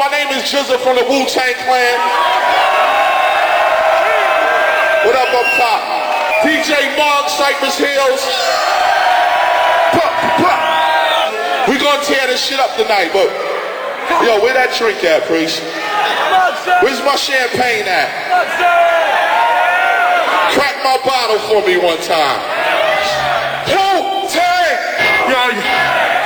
my name is GZA from the Wu Tang Clan. What up, up top? DJ Muggs, Cypress Hills. We gonna tear this shit up tonight, but yo, where that drink at, priest? Where's my champagne at? Crack my bottle for me one time. Wu Tang. yeah. yo.